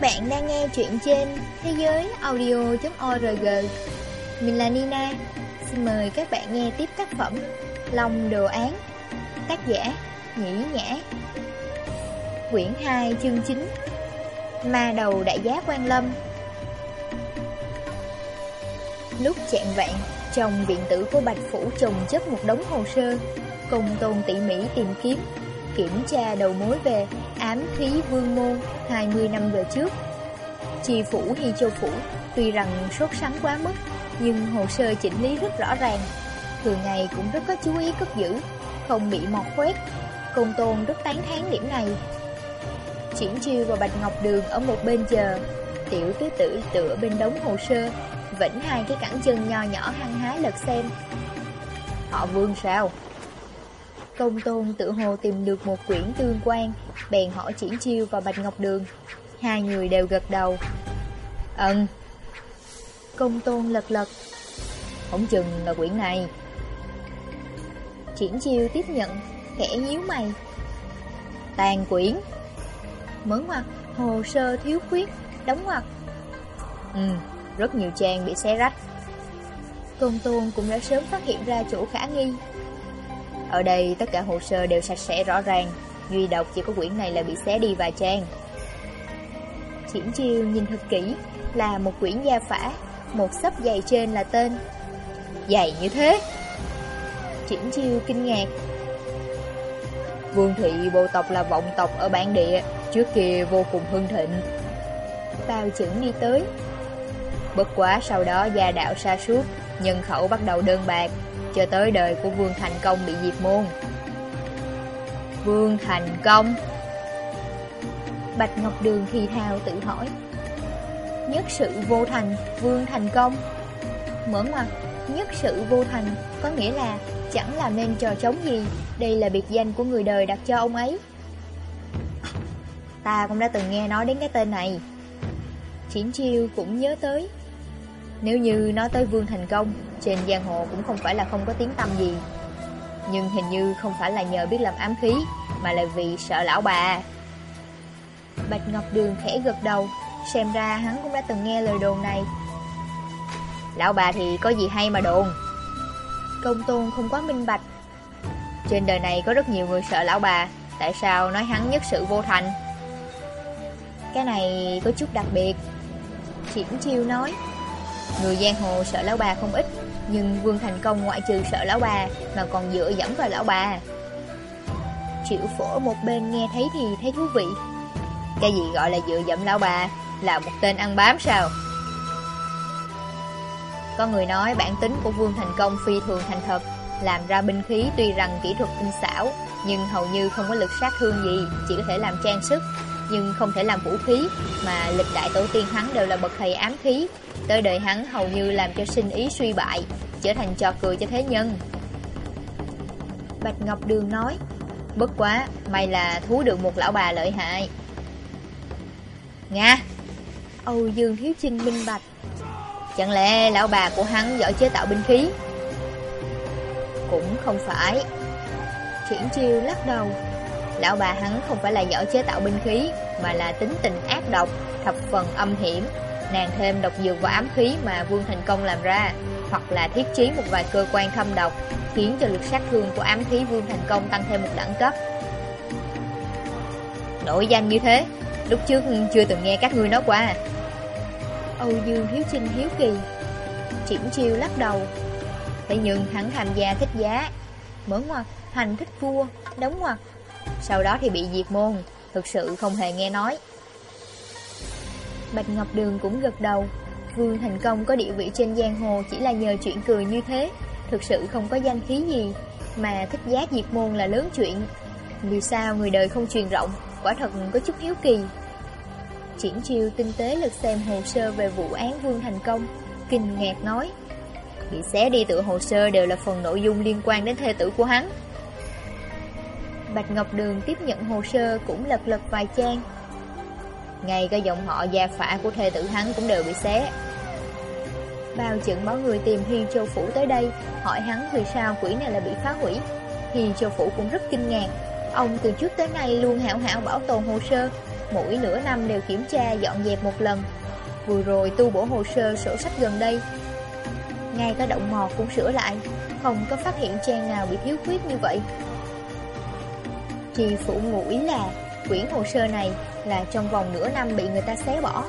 Các bạn đang nghe chuyện trên thế giới audio.org Mình là Nina. Xin mời các bạn nghe tiếp tác phẩm Lòng đồ án, Tác giả Nhĩ Nhã. Quyển 2 chương 9 Ma đầu đại giá quan lâm. Lúc chạng vạn Trong viện tử của Bạch Phủ trồng chất một đống hồ sơ Công tôn tỉ mỉ tìm kiếm, Kiểm tra đầu mối về ám khí vương môn 20 năm về trước. Chi phủ Hy Châu Phủ Tuy rằng sốt sắng quá mức, Nhưng hồ sơ chỉnh lý rất rõ ràng. Thường ngày cũng rất có chú ý cất giữ, Không bị mọt khoét Công tôn rất tán thán điểm này. Triển chiêu và Bạch Ngọc Đường ở một bên chờ, Tiểu tứ tử tựa bên đống hồ sơ Vẫn hai cái cẳng chân nho nhỏ hăng hái lật xem. Họ vương sao? Công tôn tự hồ tìm được một quyển tương quan, Bèn hỏi Triển Chiêu và Bạch Ngọc Đường. Hai người đều gật đầu. Ừm. Công tôn lật lật. Không chừng là quyển này. Triển Chiêu tiếp nhận, Khẽ nhíu mày. Tàn quyển. Mở ngoặt Hồ sơ thiếu khuyết, Đóng ngoặt Ừ Rất nhiều trang bị xé rách. Công tôn cũng đã sớm phát hiện ra chỗ khả nghi ở đây tất cả hồ sơ đều sạch sẽ rõ ràng. Duy độc chỉ có quyển này là bị xé đi vài trang Triển chiêu nhìn thật kỹ, Là một quyển gia phả. Một sấp dày trên là tên. Dày như thế. Triển chiêu kinh ngạc. Vương thị, bộ tộc là vọng tộc ở bản địa. Trước kia vô cùng hưng thịnh. Bao chững đi tới. Bất quá sau đó gia đạo sa suốt Nhân khẩu bắt đầu đơn bạc cho tới đời của Vương Thành Công bị diệt môn. Vương Thành Công. Bạch Ngọc Đường thì thào tự hỏi. Nhất sự vô thành, Vương Thành Công. Mở ngoặt, nhất sự vô thành Có nghĩa là chẳng làm nên trò trống gì. Đây là biệt danh của người đời đặt cho ông ấy. Ta cũng đã từng nghe nói đến cái tên này. Triển chiêu cũng nhớ tới nếu như nói tới Vương Thành Công, trên giang hồ cũng không phải là không có tiếng tâm gì. Nhưng hình như không phải là nhờ biết làm ám khí, mà là vì sợ lão bà. Bạch Ngọc Đường khẽ gật đầu, xem ra hắn cũng đã từng nghe lời đồn này. Lão bà thì có gì hay mà đồn. Công tôn không quá minh bạch. Trên đời này có rất nhiều người sợ lão bà, tại sao nói hắn nhất sự vô thành? Cái này có chút đặc biệt. Triển chiêu nói. Người giang hồ sợ lão bà không ít, Nhưng Vương Thành Công ngoại trừ sợ lão bà Mà còn dựa dẫm vào lão bà Triệu phổ một bên nghe thấy thì thấy thú vị. Cái gì gọi là dựa dẫm lão bà Là một tên ăn bám sao? Có người nói bản tính của Vương Thành Công phi thường thành thật, Làm ra binh khí tuy rằng kỹ thuật tinh xảo, Nhưng hầu như không có lực sát thương gì, Chỉ có thể làm trang sức. Nhưng không thể làm vũ khí Mà lịch đại tổ tiên hắn đều là bậc thầy ám khí. Tới đời hắn hầu như làm cho sinh ý suy bại Trở thành trò cười cho thế nhân. Bạch Ngọc Đường nói Bất quá, may là thú được một lão bà lợi hại. Nga! Âu Dương Thiếu Trinh minh bạch. Chẳng lẽ lão bà của hắn giỏi chế tạo binh khí? Cũng không phải. Triển chiêu lắc đầu. Lão bà hắn không phải là giỏi chế tạo binh khí, Mà là tính tình ác độc, Thập phần âm hiểm. Nàng thêm độc dược và ám khí mà Vương Thành Công làm ra, Hoặc là thiết trí một vài cơ quan thâm độc, Khiến cho lực sát thương của ám khí Vương Thành Công tăng thêm một đẳng cấp. Nổi danh như thế, Lúc trước chưa từng nghe các ngươi nói qua. Âu Dương Hiếu Trinh hiếu kỳ Triển chiêu lắc đầu. Thế nhưng hắn tham gia thích giá, Mở ngoặt thành thích vua, Đóng ngoặt sau đó thì bị diệt môn, Thực sự không hề nghe nói. Bạch Ngọc Đường cũng gật đầu. Vương Thành Công có địa vị trên giang hồ Chỉ là nhờ chuyện cười như thế, Thực sự không có danh khí gì, Mà thích giác diệt môn là lớn chuyện. Vì sao người đời không truyền rộng, Quả thật có chút hiếu kỳ. Triển chiêu tinh tế lật xem hồ sơ Về vụ án Vương Thành Công, Kinh ngạc nói, Bị xé đi tự hồ sơ đều là phần nội dung liên quan đến thê tử của hắn. Bạch Ngọc Đường tiếp nhận hồ sơ cũng lật lật vài trang. Ngay cả dòng họ gia phả của thê tử hắn cũng đều bị xé. Bao chừng báo người tìm Hi Châu Phủ tới đây, Hỏi hắn vì sao quỷ này lại bị phá hủy. Hi Châu Phủ cũng rất kinh ngạc. Ông từ trước tới nay luôn hảo hảo bảo tồn hồ sơ. Mỗi nửa năm đều kiểm tra, dọn dẹp một lần. Vừa rồi tu bổ hồ sơ sổ sách gần đây. Ngay cả động mò cũng sửa lại. Không có phát hiện trang nào bị thiếu khuyết như vậy chị phụ ngụ ý là Quyển hồ sơ này là trong vòng nửa năm bị người ta xé bỏ.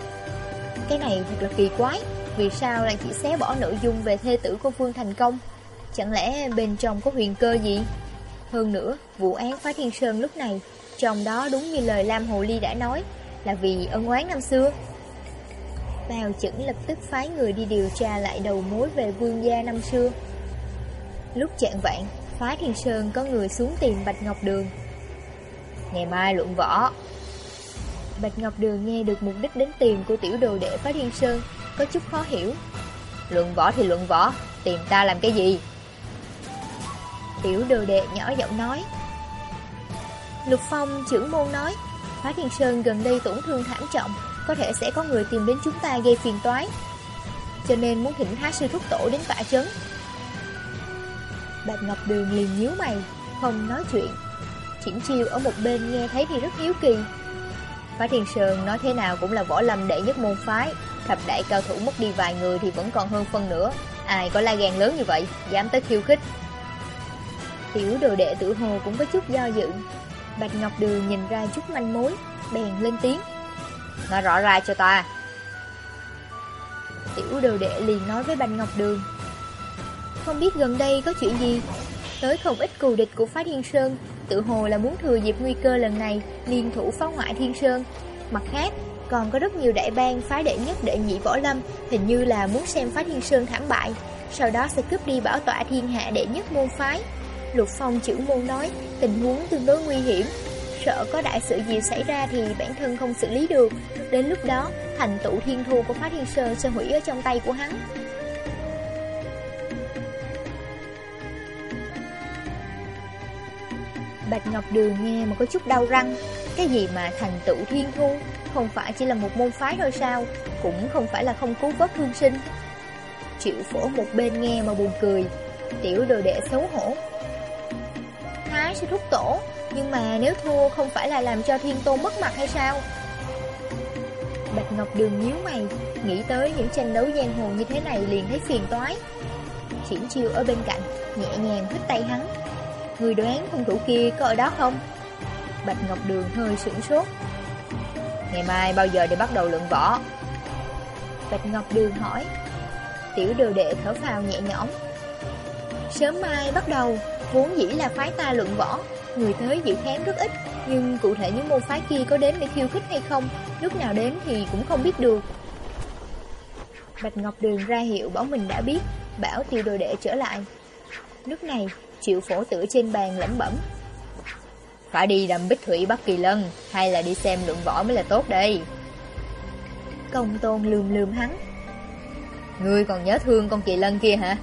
Cái này thật là kỳ quái, Vì sao lại chỉ xé bỏ nội dung về thê tử của Vương Thành Công? Chẳng lẽ bên trong có huyền cơ gì? Hơn nữa, vụ án phá thiên sơn lúc này, Trong đó đúng như lời Lam Hồ Ly đã nói, Là vì ân oán năm xưa. Bào chẩn lập tức phái người đi điều tra lại đầu mối về vương gia năm xưa. Lúc chạng vạn Phá Thiên Sơn có người xuống tìm Bạch Ngọc Đường. Ngày mai luận võ. Bạch Ngọc Đường nghe được mục đích đến tìm của tiểu đồ đệ Phá Thiên Sơn Có chút khó hiểu. Luận võ thì luận võ, Tìm ta làm cái gì? Tiểu đồ đệ nhỏ giọng nói. Lục Phong, trưởng môn nói Phá Thiên Sơn gần đây tổn thương thảm trọng, Có thể sẽ có người tìm đến chúng ta gây phiền toái. Cho nên muốn thỉnh Thái sư thúc tổ đến tọa chấn. Bạch Ngọc Đường liền nhíu mày, Không nói chuyện. Triển chiêu ở một bên nghe thấy thì rất hiếu kỳ. Phái Thiên Sơn nói thế nào cũng là võ lâm đệ nhất môn phái, Thập đại cao thủ mất đi vài người thì vẫn còn hơn phân nữa Ai có la gan lớn như vậy, Dám tới khiêu khích. Tiểu đồ đệ tử hồ cũng có chút do dự. Bạch Ngọc Đường nhìn ra chút manh mối, Bèn lên tiếng. Nói rõ ra cho ta. Tiểu đồ đệ liền nói với Bạch Ngọc Đường. Không biết gần đây có chuyện gì? Tới không ít cù địch của phái Thiên Sơn. Tự hồ là muốn thừa dịp nguy cơ lần này, Liên thủ phá hoại Thiên Sơn. Mặt khác, còn có rất nhiều đại bang phái đệ nhất đệ nhị võ lâm, Hình như là muốn xem phái Thiên Sơn thảm bại. Sau đó sẽ cướp đi bảo tọa thiên hạ đệ nhất môn phái. Lục Phong chữ môn nói, tình huống tương đối nguy hiểm. Sợ có đại sự gì xảy ra thì bản thân không xử lý được. Đến lúc đó, thành tựu thiên thu của phái Thiên Sơn sẽ hủy ở trong tay của hắn. Bạch Ngọc Đường nghe mà có chút đau răng. Cái gì mà thành tựu thiên thu? Không phải chỉ là một môn phái thôi sao? Cũng không phải là không cứu vớt thương sinh. Triệu phổ một bên nghe mà buồn cười. Tiểu đồ đệ xấu hổ. Thái sẽ thúc tổ, Nhưng mà nếu thua không phải là làm cho thiên tôn mất mặt hay sao? Bạch Ngọc Đường nhíu mày, Nghĩ tới những tranh đấu giang hồ như thế này liền thấy phiền toái. Triển chiêu ở bên cạnh, Nhẹ nhàng hít tay hắn. Người đoán hung thủ kia có ở đó không? Bạch Ngọc Đường hơi sửng sốt. Ngày mai bao giờ để bắt đầu lượng võ? Bạch Ngọc Đường hỏi. Tiểu đồ đệ thở phào nhẹ nhõm. Sớm mai bắt đầu, Vốn dĩ là phái ta luận võ. Người tới dự khám rất ít, Nhưng cụ thể những môn phái kia có đến để khiêu khích hay không, Lúc nào đến thì cũng không biết được. Bạch Ngọc Đường ra hiệu bảo mình đã biết, Bảo tiêu đồ đệ trở lại. Lúc này Triệu phổ tử trên bàn lẩm bẩm. Phải đi đầm bích thủy Bắc Kỳ Lân Hay là đi xem luận võ mới là tốt đây? Công tôn lườm lườm hắn. Ngươi còn nhớ thương con Kỳ Lân kia hả?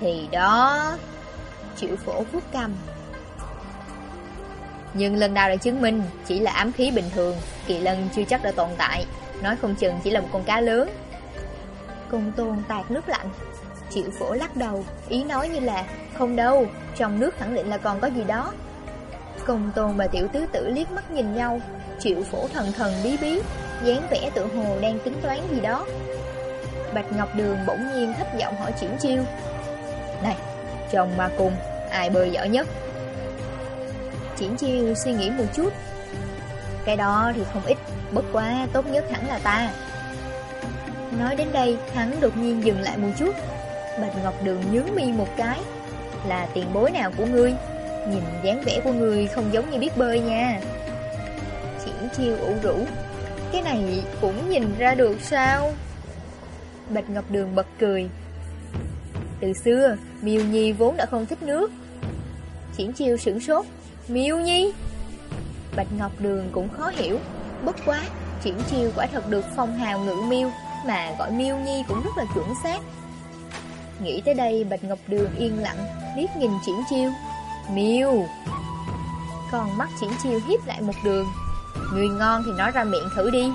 Thì đó Triệu phổ vuốt cầm Nhưng lần nào đã chứng minh Chỉ là ám khí bình thường Kỳ lân chưa chắc đã tồn tại. Nói không chừng chỉ là một con cá lớn. Công tôn tạt nước lạnh Triệu phổ lắc đầu. Ý nói như là, Không đâu, Trong nước khẳng định là còn có gì đó. Công tôn và tiểu tứ tử liếc mắt nhìn nhau, Triệu phổ thần thần bí bí, dáng vẻ tự hồ đang tính toán gì đó. Bạch Ngọc Đường bỗng nhiên thấp giọng hỏi triển chiêu, Này, chồng mà cùng, Ai bơi giỏi nhất? Triển chiêu suy nghĩ một chút, Cái đó thì không ít, Bất quá tốt nhất hẳn là ta. Nói đến đây, Hắn đột nhiên dừng lại một chút. Bạch Ngọc Đường nhướng mi một cái Là tiền bối nào của ngươi Nhìn dáng vẻ của ngươi không giống như biết bơi nha Triển chiêu ủ rũ Cái này cũng nhìn ra được sao Bạch Ngọc Đường bật cười từ xưa, Miêu Nhi vốn đã không thích nước. Triển chiêu sửng sốt. Miêu Nhi? Bạch Ngọc Đường cũng khó hiểu. Bất quá, triển chiêu quả thật được phong hào ngự miêu, mà gọi Miêu Nhi cũng rất là chuẩn xác. Nghĩ tới đây, Bạch Ngọc Đường yên lặng, liếc nhìn triển chiêu. Miêu! Còn mắt triển chiêu hiếp lại một đường. Người ngon thì nói ra miệng thử đi.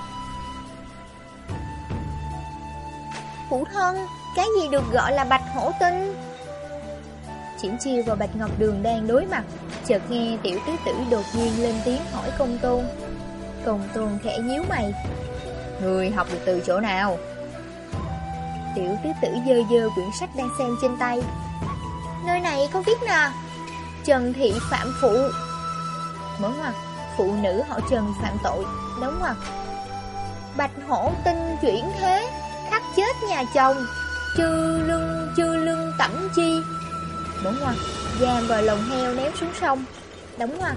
Phụ thân, cái gì được gọi là bạch hổ tinh? Triển chiêu và Bạch Ngọc Đường đang đối mặt Chợt nghe tiểu tứ tử đột nhiên lên tiếng hỏi công tôn Công tôn khẽ nhíu mày Người học được từ chỗ nào Tiểu tứ tử dơ dơ quyển sách đang xem trên tay. Nơi này có viết nè. Trần Thị Phạm Phụ. Mở ngoặc, Phụ nữ họ Trần phạm tội, Đóng ngoặc. Bạch hổ tinh chuyển thế, Khắc chết nhà chồng. Chư lưng chư lưng tẩm chi. Mở ngoặc Giam vào lồng heo ném xuống sông. Đóng ngoặc.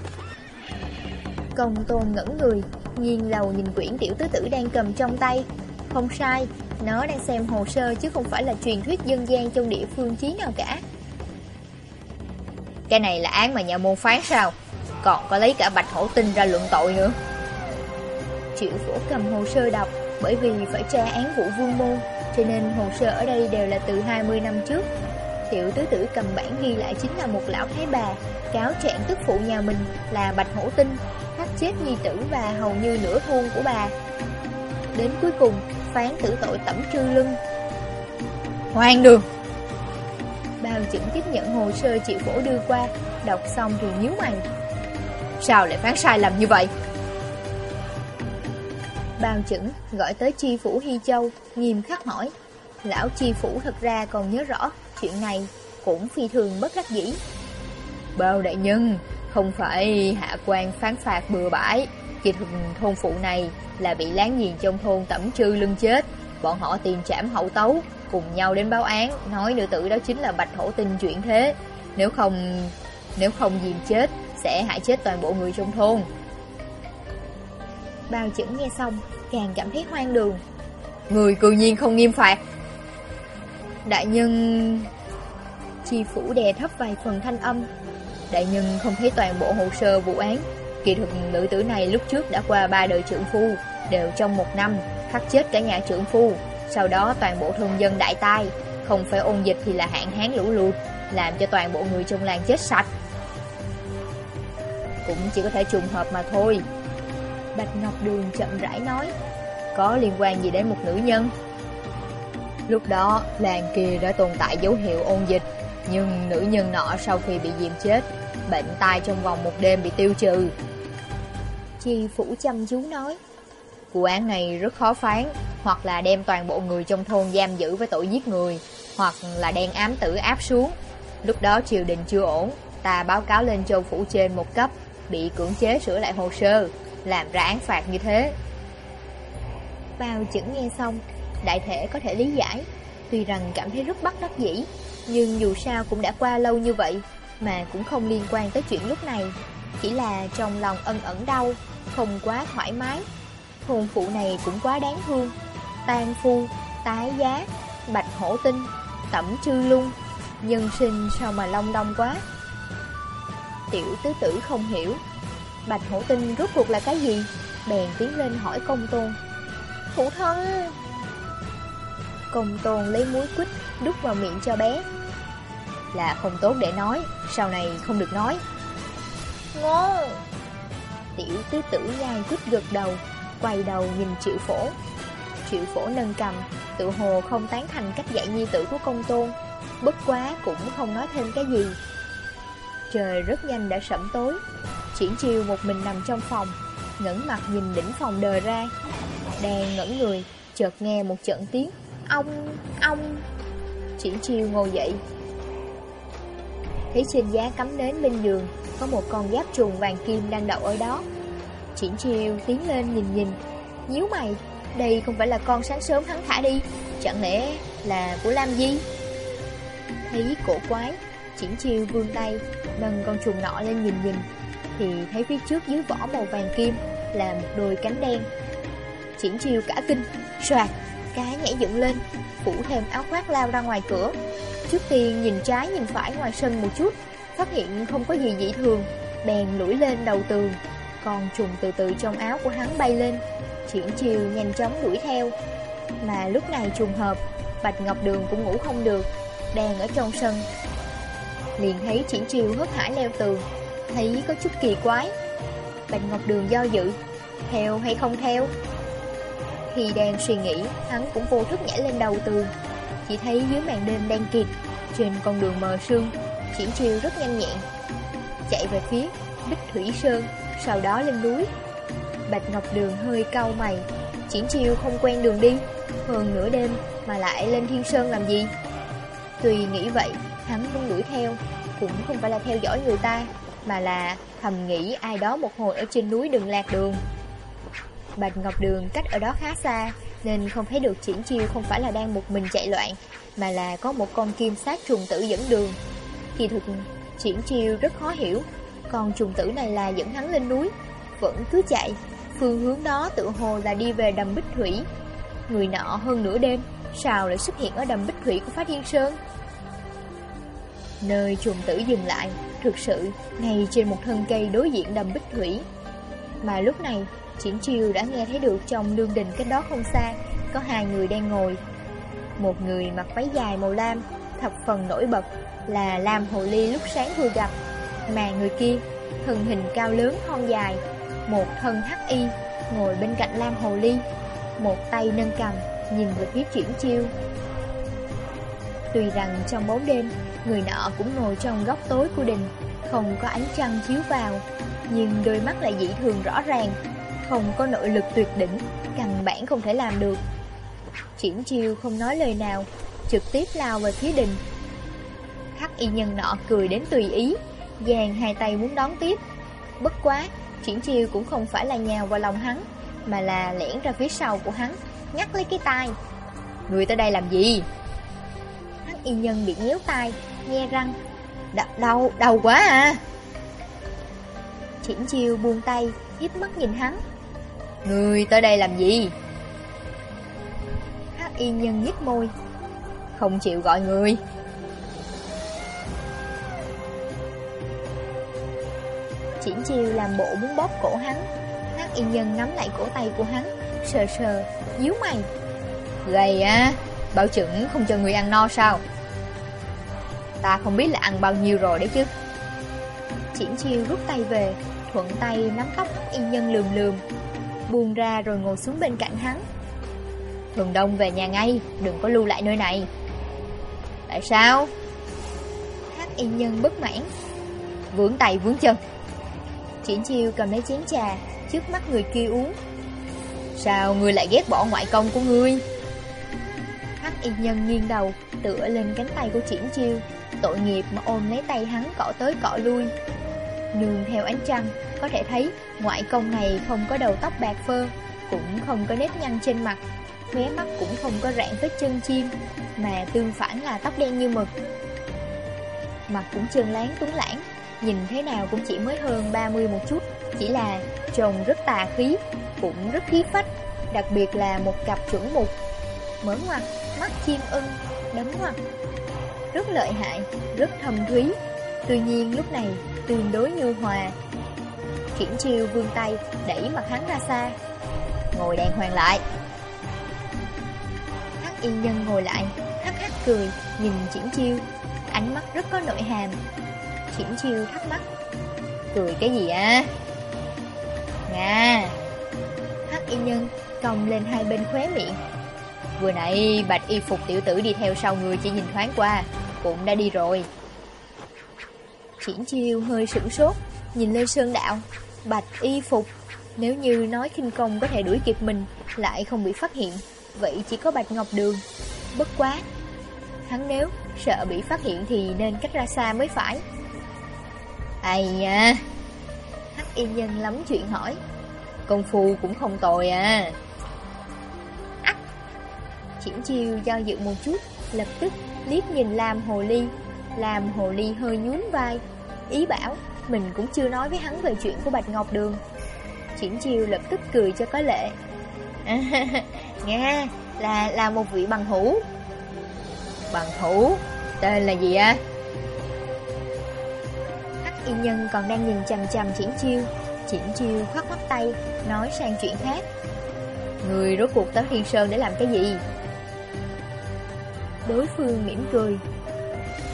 Công tôn ngẩn người Nhìn lầu nhìn quyển tiểu tứ tử đang cầm trong tay. Không sai nó đang xem hồ sơ chứ không phải là truyền thuyết dân gian trong địa phương chí nào cả. Cái này là án mà nhà môn phán sao? Còn có lấy cả bạch hổ tinh ra luận tội nữa. Triệu phổ cầm hồ sơ đọc, Bởi vì phải tra án vụ vương môn, Cho nên hồ sơ ở đây đều là từ 20 năm trước. Tiểu tứ tử cầm bản ghi lại chính là một lão thái bà, Cáo trạng tức phụ nhà mình là bạch hổ tinh Thắt chết nhi tử và hầu như nửa thôn của bà. Đến cuối cùng phán tử tội tẩm trư lưng Hoang đường Bao chững tiếp nhận hồ sơ triệu phổ đưa qua Đọc xong thì nhíu mày. Sao lại phán sai lầm như vậy? Bao chững gọi tới chi phủ Hy Châu Nghiêm khắc hỏi. Lão chi phủ thật ra còn nhớ rõ Chuyện này cũng phi thường bất đắc dĩ. Bao đại nhân Không phải hạ quan phán phạt bừa bãi Kỳ thực thôn phụ này Là bị láng giềng trong thôn tẩm trư lưng chết. Bọn họ tiền trảm hậu tấu Cùng nhau đến báo án Nói nữ tử đó chính là bạch hổ tinh chuyện thế. Nếu không Nếu không dìm chết Sẽ hại chết toàn bộ người trong thôn. Bao chững nghe xong Càng cảm thấy hoang đường. Người cư nhiên không nghiêm phạt. Đại nhân Chi phủ đè thấp vài phần thanh âm. Đại nhân không thấy toàn bộ hồ sơ vụ án Kỳ thực nữ tử này lúc trước đã qua ba đời trưởng phu, Đều trong một năm, Khắc chết cả nhà trưởng phu. Sau đó toàn bộ thôn dân đại tai, Không phải ôn dịch thì là hạn hán lũ lụt, Làm cho toàn bộ người trong làng chết sạch. Cũng chỉ có thể trùng hợp mà thôi. Bạch Ngọc Đường chậm rãi nói, Có liên quan gì đến một nữ nhân? Lúc đó, làng kia đã tồn tại dấu hiệu ôn dịch, Nhưng nữ nhân nọ sau khi bị diệm chết, Bệnh tai trong vòng một đêm bị tiêu trừ. Chi Phủ chăm chú nói. Vụ án này rất khó phán, Hoặc là đem toàn bộ người trong thôn giam giữ với tội giết người, Hoặc là đen ám tử áp xuống. Lúc đó triều đình chưa ổn, Ta báo cáo lên châu phủ trên một cấp, Bị cưỡng chế sửa lại hồ sơ, Làm ra án phạt như thế. Bao chững nghe xong, Đại thể có thể lý giải. Tuy rằng cảm thấy rất bất đắc dĩ, Nhưng dù sao cũng đã qua lâu như vậy, Mà cũng không liên quan tới chuyện lúc này. Chỉ là trong lòng ân ẩn đau. Không quá thoải mái. Thôn phụ này cũng quá đáng thương. Tan phu, tái giá, bạch hổ tinh, tẩm chư lung Nhân sinh sao mà long đong quá. Tiểu tứ tử không hiểu. Bạch hổ tinh rốt cuộc là cái gì? Bèn tiến lên hỏi công tôn. Phụ thân! Công tôn lấy muối quýt đút vào miệng cho bé. Là không tốt để nói Sau này không được nói. Ngon Tiểu tứ tử nhai quýt gật đầu Quay đầu nhìn triệu phổ. Triệu phổ nâng cầm Tự hồ không tán thành cách dạy nhi tử của công tôn Bất quá cũng không nói thêm cái gì. Trời rất nhanh đã sẩm tối Triển chiêu một mình nằm trong phòng ngẩng mặt nhìn đỉnh phòng đờ ra. Đang ngẩn người Chợt nghe một trận tiếng Ông, ông. Triển chiêu ngồi dậy Thấy trên giá cắm nến bên giường, Có một con giáp trùng vàng kim đang đậu ở đó. Triển chiêu tiến lên nhìn nhìn, nhíu mày, Đây không phải là con sáng sớm hắn thả đi, Chẳng lẽ là của Lam Di? Thấy cổ quái Triển chiêu vươn tay, Nâng con trùng nọ lên nhìn nhìn, Thì thấy phía trước dưới vỏ màu vàng kim Là một đôi cánh đen. Triển chiêu cả kinh Soạt Cá nhảy dựng lên, Phủ thêm áo khoác lao ra ngoài cửa. Trước tiên nhìn trái nhìn phải ngoài sân một chút Phát hiện không có gì dị thường Bèn lủi lên đầu tường Còn trùng từ từ trong áo của hắn bay lên Triển chiều nhanh chóng đuổi theo. Mà lúc này trùng hợp Bạch Ngọc Đường cũng ngủ không được Đang ở trong sân. Liền thấy triển chiều hớt hải leo tường Thấy có chút kỳ quái. Bạch Ngọc Đường do dự Theo hay không theo? Khi đang suy nghĩ, hắn cũng vô thức nhảy lên đầu tường. Chỉ thấy dưới màn đêm đen kịt, trên con đường mờ sương, chuyển chiêu rất nhanh nhẹn. Chạy về phía Bích Thủy Sơn, sau đó lên núi. Bạch Ngọc Đường hơi cau mày Triển chiêu không quen đường đi Hơn nửa đêm mà lại lên Thiên Sơn làm gì Tuy nghĩ vậy Hắn không đuổi theo Cũng không phải là theo dõi người ta Mà là thầm nghĩ ai đó một hồi ở trên núi đừng lạc đường Bạch Ngọc Đường cách ở đó khá xa nên không thấy được triển chiêu không phải là đang một mình chạy loạn, Mà là có một con kim sát trùng tử dẫn đường. Kỳ thực, triển chiêu rất khó hiểu, Con trùng tử này là dẫn hắn lên núi, Vẫn cứ chạy. Phương hướng đó tự hồ là đi về đầm Bích Thủy. Người nọ hơn nửa đêm, Sao lại xuất hiện ở đầm Bích Thủy của Phát Thiên Sơn? Nơi trùng tử dừng lại, Thực sự, ngay trên một thân cây đối diện đầm Bích Thủy. Mà lúc này, Triển Chiêu đã nghe thấy được trong lương đình cách đó không xa, Có hai người đang ngồi. Một người mặc váy dài màu lam, Thập phần nổi bật, Là Lam Hồ Ly lúc sáng vừa gặp. Mà người kia, Thân hình cao lớn, thon dài, Một thân hắc y, Ngồi bên cạnh Lam Hồ Ly, Một tay nâng cầm, Nhìn về phía Triển Chiêu. Tuy rằng trong bóng đêm, Người nọ cũng ngồi trong góc tối của đình, Không có ánh trăng chiếu vào. Nhưng đôi mắt lại dị thường rõ ràng. Không có nội lực tuyệt đỉnh Căn bản không thể làm được. Triển chiêu không nói lời nào Trực tiếp lao về phía đình. Khắc y nhân nọ cười đến tùy ý Giàn hai tay muốn đón tiếp. Bất quá Triển chiêu cũng không phải là nhào vào lòng hắn Mà là lẻn ra phía sau của hắn ngắt lấy cái tay. Người tới đây làm gì? Hắc y nhân bị nhéo tay, Nghe răng đau Đau, đau quá à. Triển chiêu buông tay hiếp mắt nhìn hắn. Người tới đây làm gì? Hắc y nhân nhếch môi. Không chịu gọi người. Triển chiêu làm bộ muốn bóp cổ hắn. Hắc y nhân nắm lại cổ tay của hắn Sờ sờ, díu mày. Gầy á Bảo chuẩn không cho người ăn no sao? Ta không biết là ăn bao nhiêu rồi đấy chứ. Triển chiêu rút tay về Thuận tay nắm tóc y nhân lườm lườm. Buông ra rồi ngồi xuống bên cạnh hắn. Thường đông về nhà ngay, Đừng có lưu lại nơi này. Tại sao? Hắc y nhân bất mãn. Vướng tay vướng chân. Triển chiêu cầm lấy chén trà, Trước mắt người kia uống. Sao ngươi lại ghét bỏ ngoại công của ngươi? Hắc y nhân nghiêng đầu, Tựa lên cánh tay của triển chiêu. Tội nghiệp mà ôm lấy tay hắn cỏ tới cỏ lui. Nương theo ánh trăng Có thể thấy ngoại công này không có đầu tóc bạc phơ Cũng không có nếp nhăn trên mặt Khóe mắt cũng không có rạn vết chân chim Mà tương phản là tóc đen như mực. Mặt cũng trơn láng tuấn lãng Nhìn thế nào cũng chỉ mới hơn 30 một chút Chỉ là trông rất tà khí Cũng rất khí phách Đặc biệt là một cặp chuẩn mục. Mở ngoặt, mắt chim ưng, đấm ngoặt Rất lợi hại, rất thâm thúy. Tuy nhiên lúc này tương đối nhu hòa. Triển chiêu vươn tay, Đẩy mặt hắn ra xa. Ngồi đàng hoàng lại. Hắc y nhân ngồi lại, Hắc hắc cười, Nhìn triển chiêu. Ánh mắt rất có nội hàm. Triển chiêu thắc mắc. Cười cái gì á Nga. Hắc y nhân cong lên hai bên khóe miệng. Vừa nãy bạch y phục tiểu tử đi theo sau người chỉ nhìn thoáng qua, Cũng đã đi rồi. Triển chiêu hơi sửng sốt, Nhìn lên sơn đạo. Bạch y phục, Nếu như nói khinh công có thể đuổi kịp mình, Lại không bị phát hiện, Vậy chỉ có bạch ngọc đường. Bất quá, Hắn nếu sợ bị phát hiện thì nên cách ra xa mới phải. Ây nha Hắc y nhân lắm chuyện hỏi. Công phu cũng không tồi à. Ách! Triển chiêu do dự một chút, Lập tức liếc nhìn Lam Hồ Ly làm Hồ Ly hơi nhún vai. Ý bảo, Mình cũng chưa nói với hắn về chuyện của Bạch Ngọc Đường. Triển chiêu lập tức cười cho có lệ. Nghe Nga Là là một vị bằng hữu. Bằng hữu? Tên là gì á Hắc y nhân còn đang nhìn chằm chằm triển chiêu. Triển chiêu khoát khoát tay, Nói sang chuyện khác. Người rốt cuộc tới Thiên Sơn để làm cái gì? Đối phương mỉm cười.